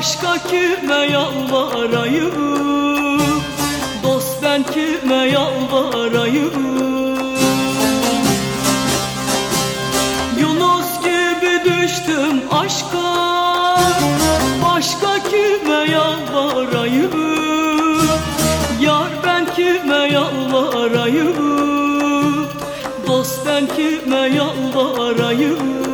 Başka kime yalvarayım? Dost ben kime yalvarayım? Yunus gibi düştüm aşka. Başka kime yalvarayım? Yar ben kime yalvarayım? Dost ben kime yalvarayım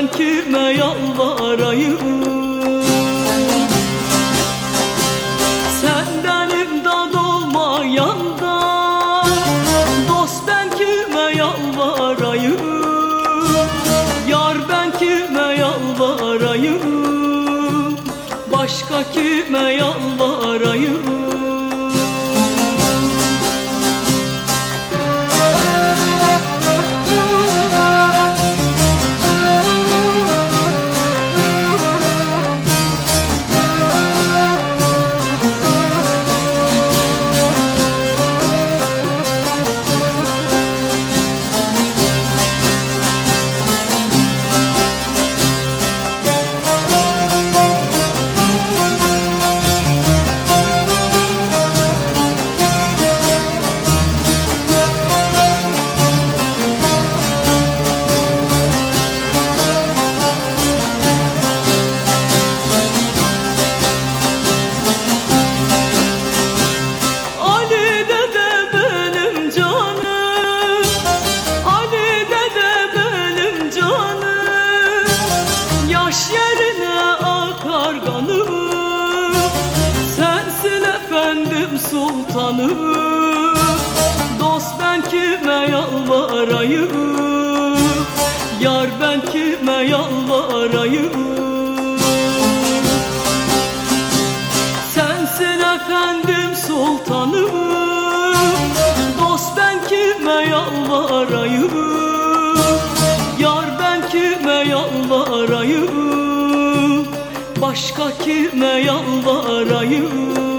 ben kime yalvarayım? Senden imdad olmayanda Dost ben kime yalvarayım? Yar ben kime yalvarayım? Başka kime yalvarayım Yaş yerine akar kanım Sensin efendim sultanım Dost ben kime yalvarayım? Yar ben kime yalvarayım? Sensin efendim sultanım. Dost ben kime yalvarayım Başka kime yalvarayım